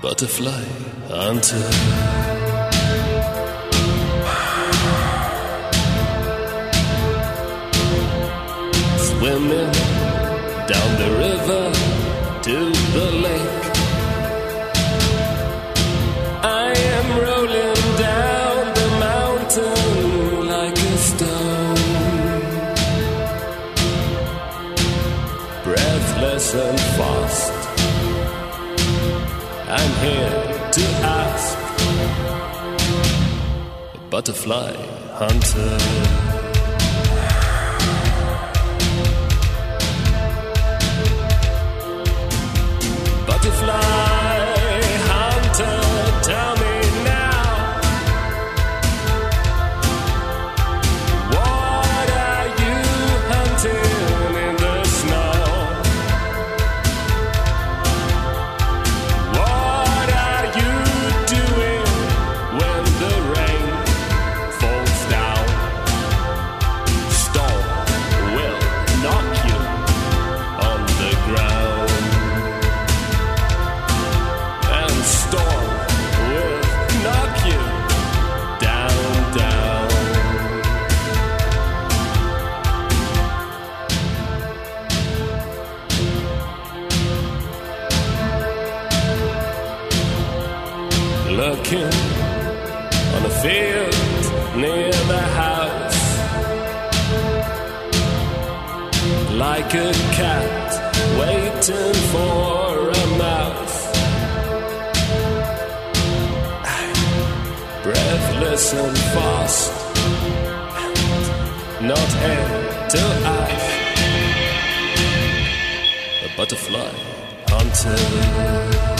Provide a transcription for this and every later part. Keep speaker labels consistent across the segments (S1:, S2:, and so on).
S1: Butterfly Hunter. swimming down the river. butterfly hunter. listen fast, not end till I've butterfly hunter.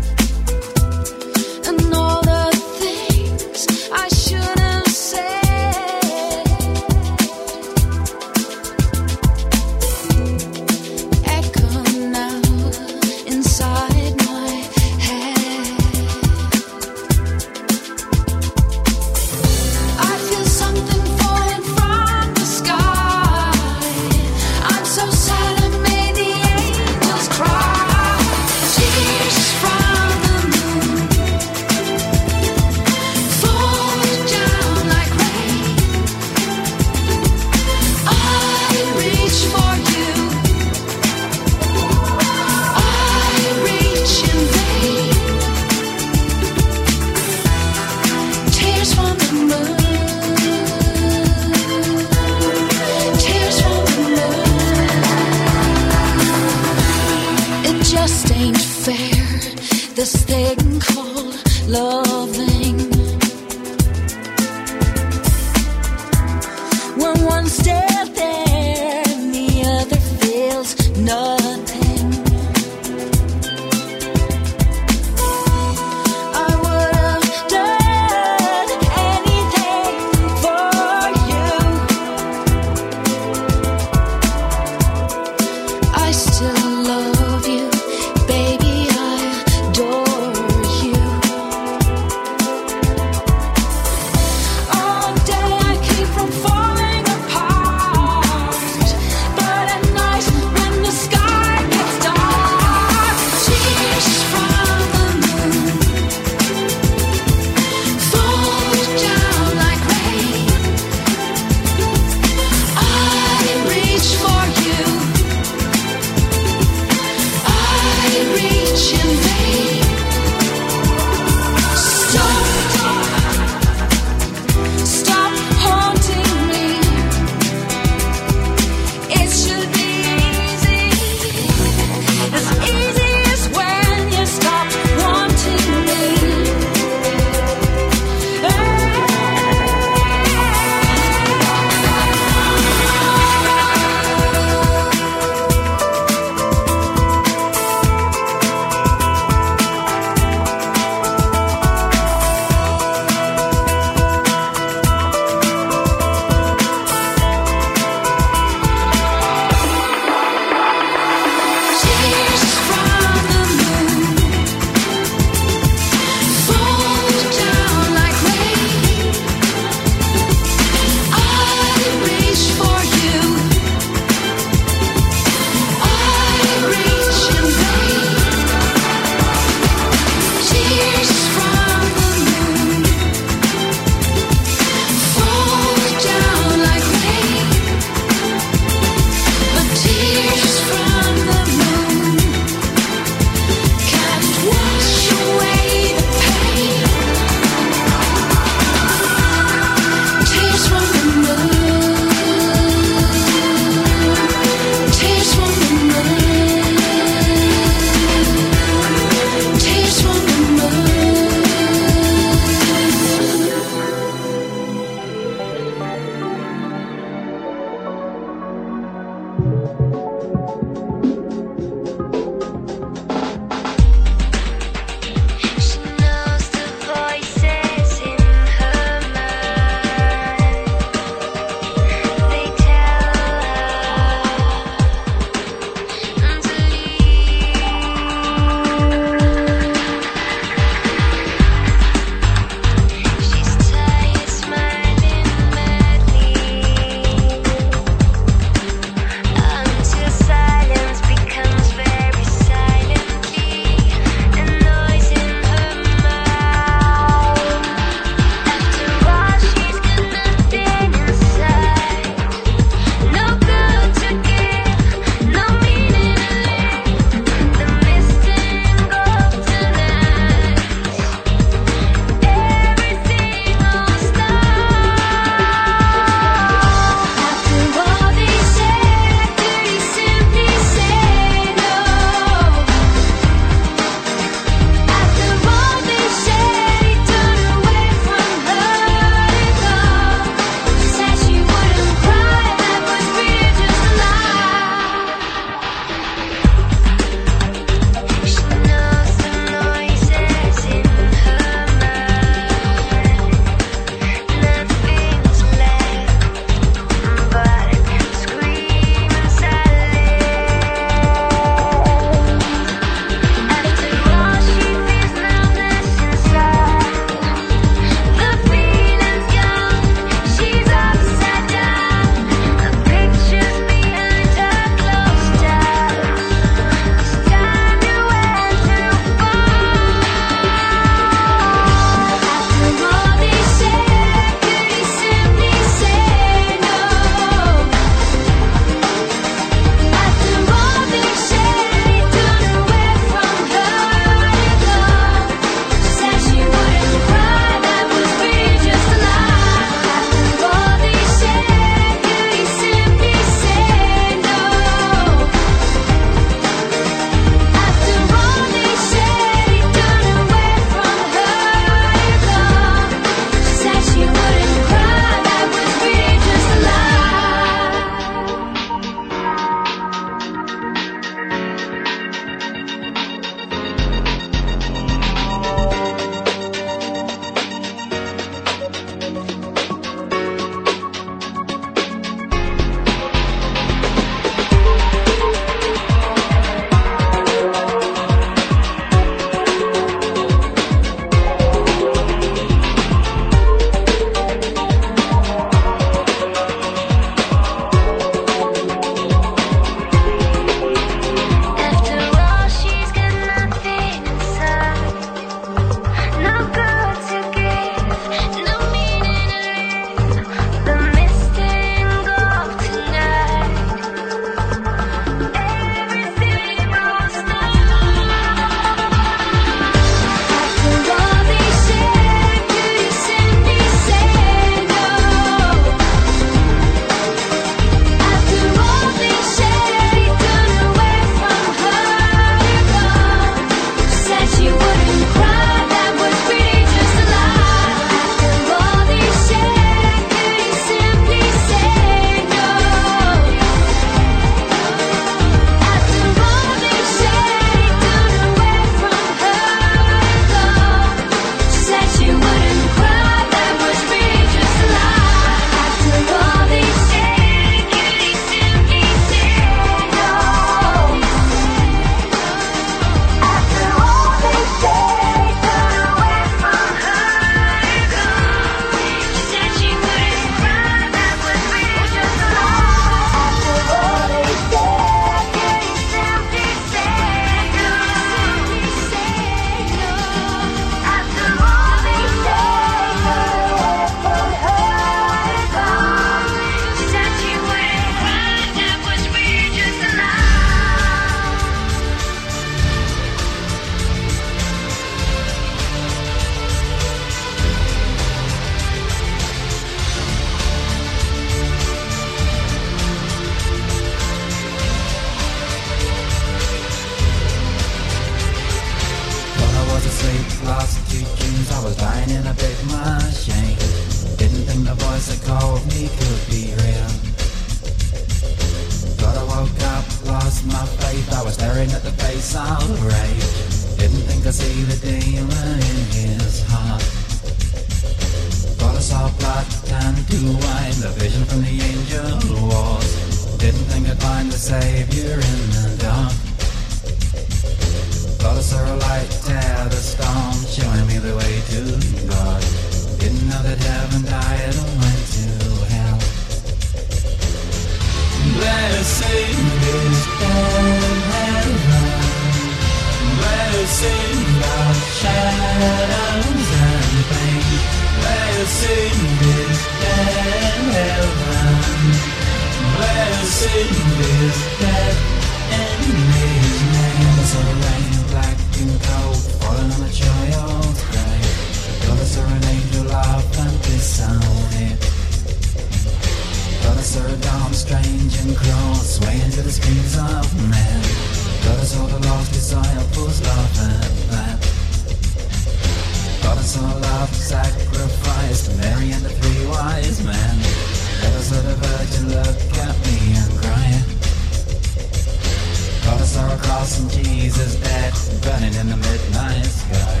S2: crossing T's is bad, burning in the midnight sky.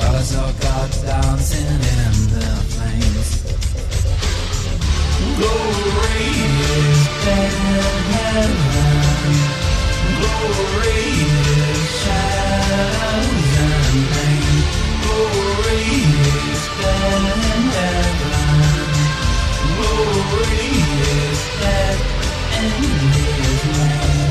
S2: But I saw God dancing in the flames. Glory is better heaven. Glory is shadows and pain. Glory is better heaven. Glory is better in His name.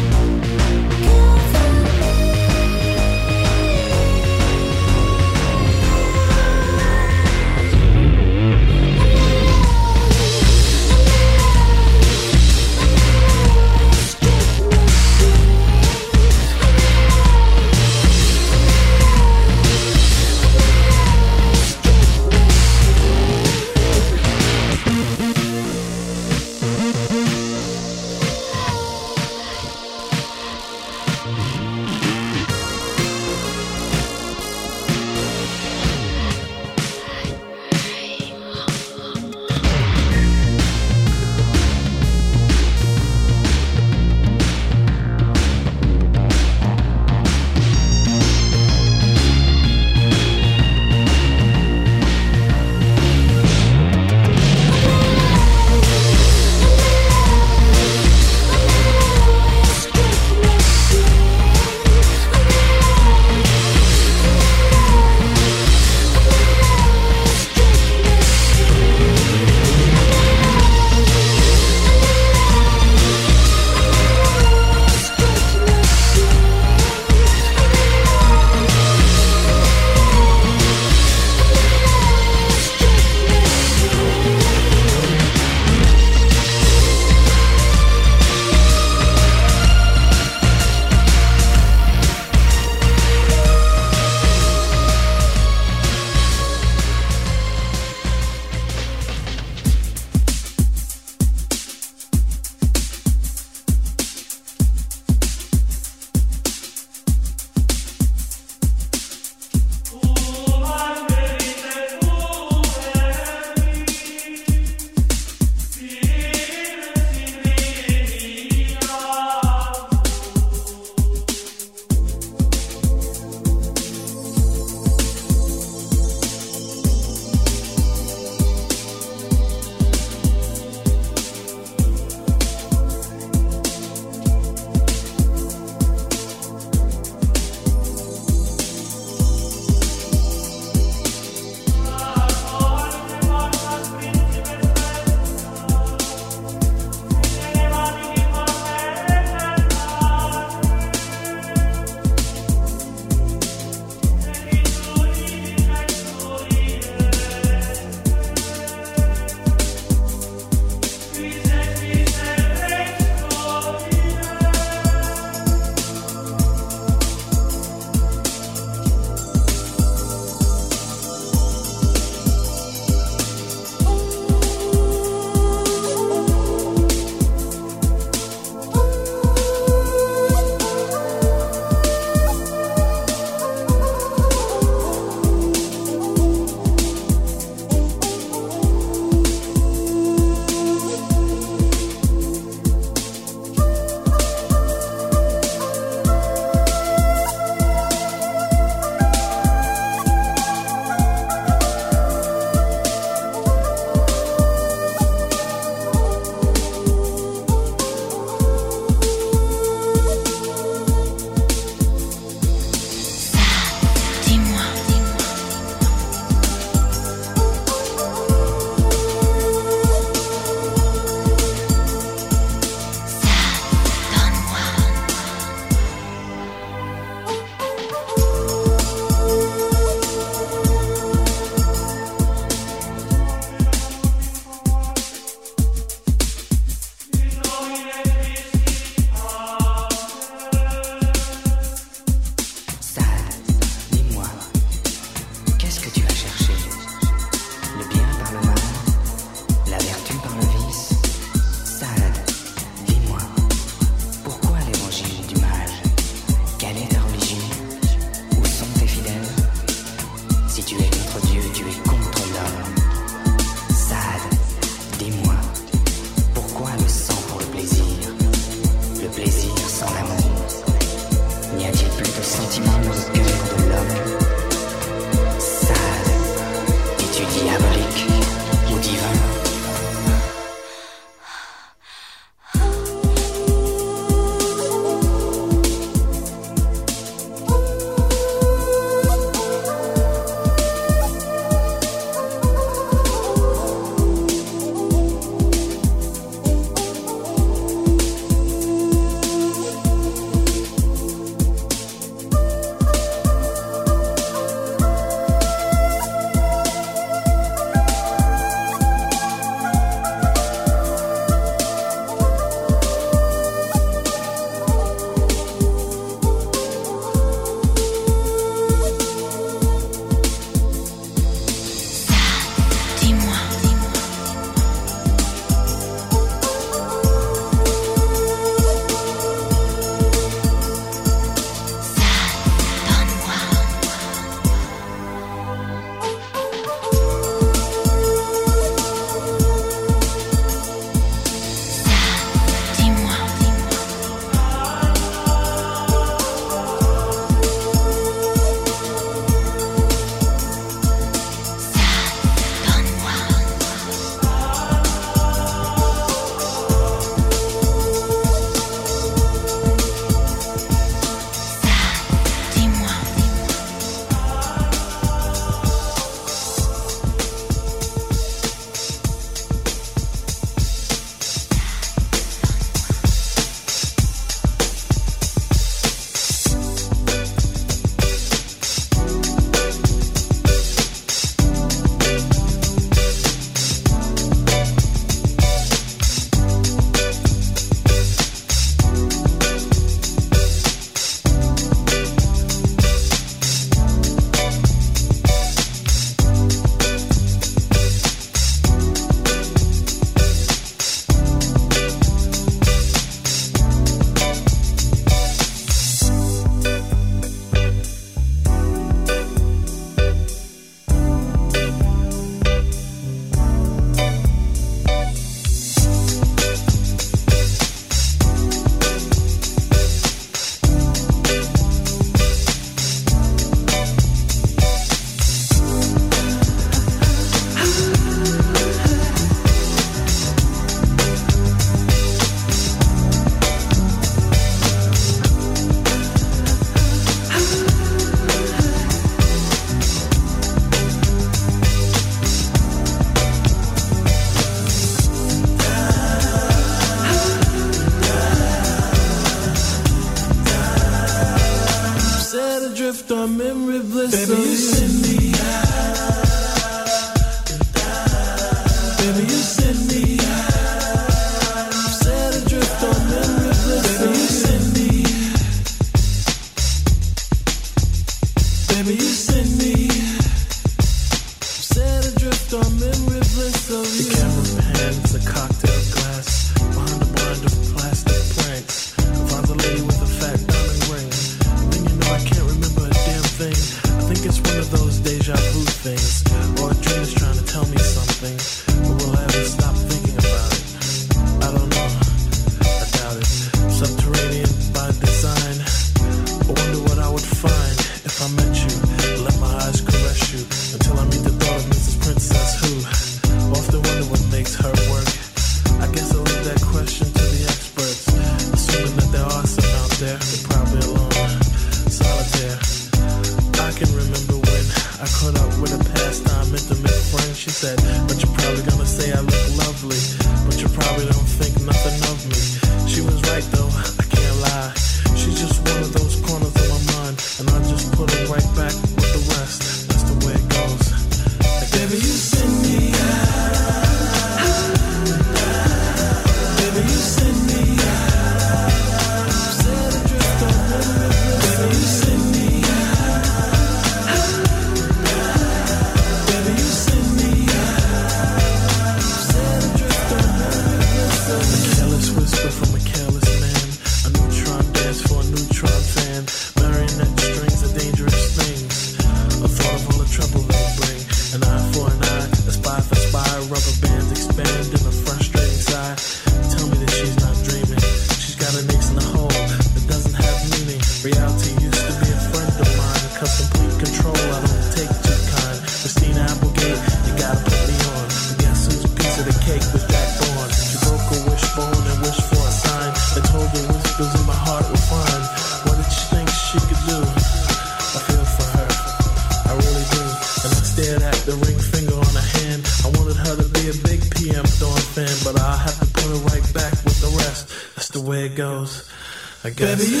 S3: Baby,